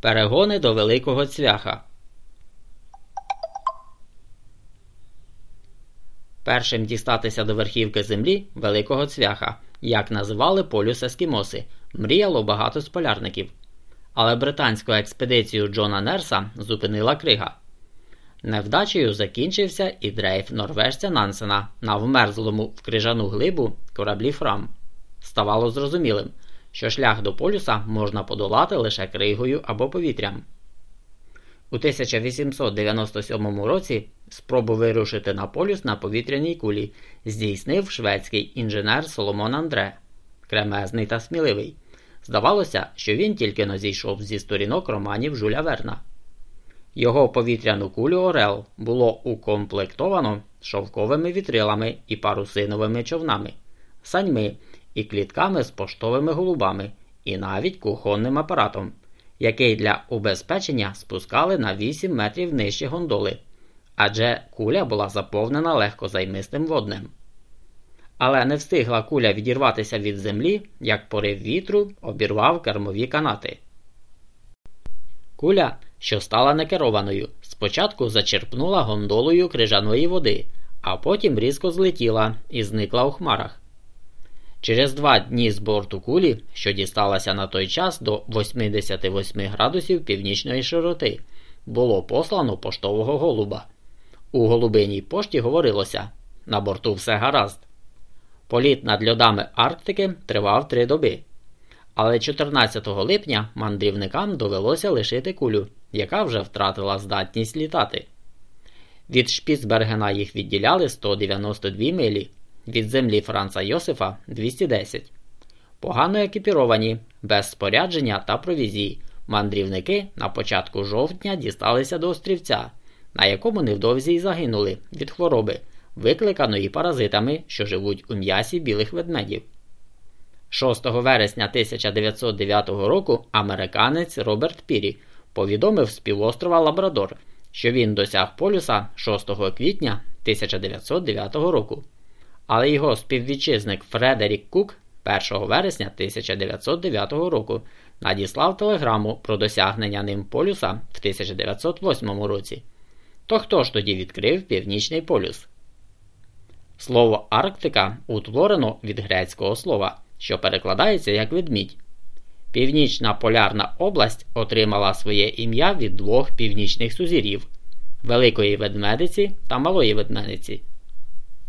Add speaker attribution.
Speaker 1: Перегони до Великого Цвяха. Першим дістатися до верхівки землі Великого Цвяха, як називали полюс Ескімоси, мріяло багато з полярників. Але британську експедицію Джона Нерса зупинила крига. Невдачею закінчився і дрейф норвежця Нансена на вмерзлому в крижану глибу кораблі Фрам. Ставало зрозумілим, що шлях до полюса можна подолати лише кригою або повітрям. У 1897 році спробу вирушити на полюс на повітряній кулі здійснив шведський інженер Соломон Андре, кремезний та сміливий. Здавалося, що він тільки но зійшов зі сторінок романів Жуля Верна. Його повітряну кулю Орел було укомплектовано шовковими вітрилами і парусиновими човнами, саньми і клітками з поштовими голубами, і навіть кухонним апаратом, який для убезпечення спускали на 8 метрів нижче гондоли, адже куля була заповнена легкозаймистим воднем. Але не встигла куля відірватися від землі, як порив вітру обірвав кермові канати. Куля, що стала некерованою, спочатку зачерпнула гондолою крижаної води, а потім різко злетіла і зникла у хмарах. Через два дні з борту кулі, що дісталася на той час до 88 градусів північної широти, було послано поштового голуба. У голубиній пошті говорилося на борту все гаразд. Політ над льодами Арктики тривав три доби. Але 14 липня мандрівникам довелося лишити кулю, яка вже втратила здатність літати. Від Шпіцбергена їх відділяли 192 милі, від землі Франца Йосифа 210. Погано екіпіровані, без спорядження та провізії, мандрівники на початку жовтня дісталися до острівця, на якому невдовзі й загинули від хвороби, викликаної паразитами, що живуть у м'ясі білих ведмедів. 6 вересня 1909 року американець Роберт Пірі повідомив з півострова Лабрадор, що він досяг полюса 6 квітня 1909 року. Але його співвітчизник Фредерік Кук 1 вересня 1909 року надіслав телеграму про досягнення ним полюса в 1908 році. То хто ж тоді відкрив Північний полюс? Слово Арктика утворено від грецького слова, що перекладається як ведмідь. Північна полярна область отримала своє ім'я від двох північних сузір'їв Великої ведмедиці та Малої ведмедиці,